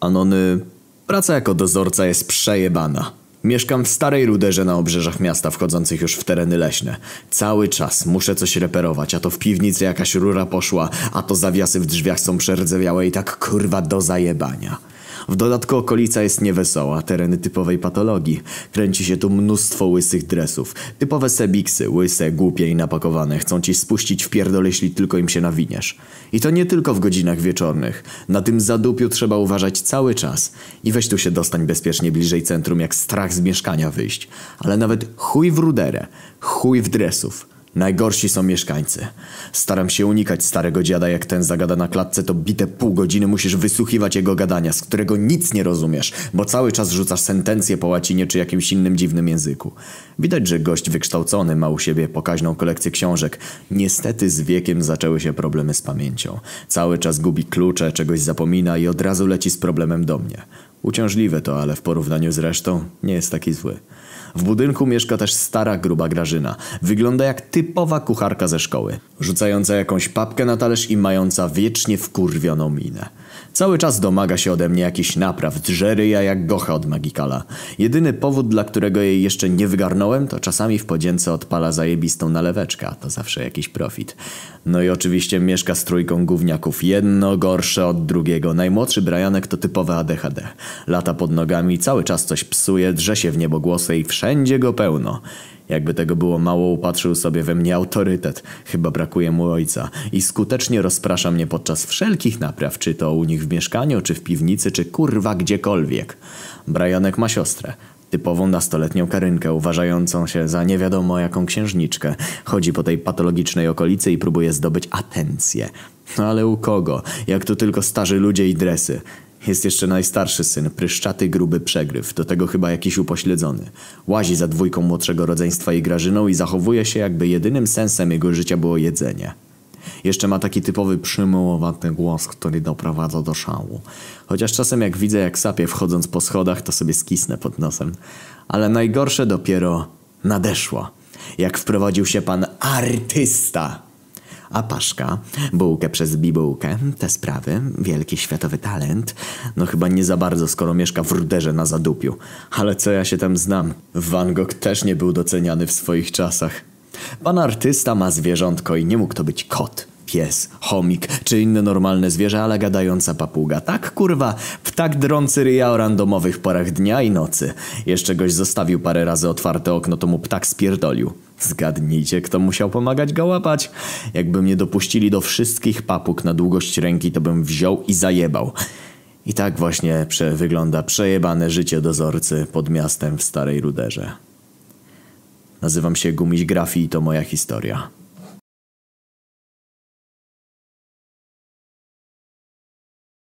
Anony, praca jako dozorca jest przejebana. Mieszkam w starej ruderze na obrzeżach miasta wchodzących już w tereny leśne. Cały czas muszę coś reperować, a to w piwnicy jakaś rura poszła, a to zawiasy w drzwiach są przerdzewiałe i tak kurwa do zajebania. W dodatku okolica jest niewesoła, tereny typowej patologii. Kręci się tu mnóstwo łysych dresów. Typowe sebiksy, łyse, głupie i napakowane. Chcą ci spuścić w pierdol, jeśli tylko im się nawiniesz. I to nie tylko w godzinach wieczornych. Na tym zadupiu trzeba uważać cały czas. I weź tu się dostań bezpiecznie bliżej centrum, jak strach z mieszkania wyjść. Ale nawet chuj w ruderę, chuj w dresów. Najgorsi są mieszkańcy. Staram się unikać starego dziada, jak ten zagada na klatce, to bite pół godziny musisz wysłuchiwać jego gadania, z którego nic nie rozumiesz, bo cały czas rzucasz sentencje po łacinie czy jakimś innym dziwnym języku. Widać, że gość wykształcony ma u siebie pokaźną kolekcję książek. Niestety z wiekiem zaczęły się problemy z pamięcią. Cały czas gubi klucze, czegoś zapomina i od razu leci z problemem do mnie. Uciążliwe to, ale w porównaniu z resztą nie jest taki zły. W budynku mieszka też stara, gruba Grażyna. Wygląda jak typowa kucharka ze szkoły. Rzucająca jakąś papkę na talerz i mająca wiecznie wkurwioną minę. Cały czas domaga się ode mnie jakiś napraw, drze ryja jak gocha od Magikala. Jedyny powód, dla którego jej jeszcze nie wygarnąłem, to czasami w podzięce odpala zajebistą naleweczkę, to zawsze jakiś profit. No i oczywiście mieszka z trójką gówniaków, jedno gorsze od drugiego. Najmłodszy Brianek to typowe ADHD. Lata pod nogami, cały czas coś psuje, drze się w niebogłosy i wszędzie go pełno. Jakby tego było mało, upatrzył sobie we mnie autorytet. Chyba brakuje mu ojca. I skutecznie rozprasza mnie podczas wszelkich napraw, czy to u nich w mieszkaniu, czy w piwnicy, czy kurwa gdziekolwiek. Brianek ma siostrę. Typową nastoletnią Karynkę, uważającą się za nie wiadomo jaką księżniczkę. Chodzi po tej patologicznej okolicy i próbuje zdobyć atencję. No ale u kogo? Jak tu tylko starzy ludzie i dresy. Jest jeszcze najstarszy syn, pryszczaty, gruby przegryw, do tego chyba jakiś upośledzony. Łazi za dwójką młodszego rodzeństwa i Grażyną i zachowuje się jakby jedynym sensem jego życia było jedzenie. Jeszcze ma taki typowy przymułowaty głos, który doprowadza do szału. Chociaż czasem jak widzę jak sapie wchodząc po schodach, to sobie skisnę pod nosem. Ale najgorsze dopiero nadeszło. Jak wprowadził się pan artysta a Paszka, bułkę przez bibułkę, te sprawy, wielki światowy talent. No chyba nie za bardzo, skoro mieszka w ruderze na zadupiu. Ale co ja się tam znam? Van Gogh też nie był doceniany w swoich czasach. Pan artysta ma zwierzątko i nie mógł to być kot pies, chomik czy inne normalne zwierzę, ale gadająca papuga. Tak kurwa, ptak drący ryja o randomowych porach dnia i nocy. Jeszcze goś zostawił parę razy otwarte okno, to mu ptak spierdolił. Zgadnijcie, kto musiał pomagać go łapać? Jakby mnie dopuścili do wszystkich papug na długość ręki, to bym wziął i zajebał. I tak właśnie prze wygląda przejebane życie dozorcy pod miastem w Starej Ruderze. Nazywam się Gumiś Grafi i to moja historia.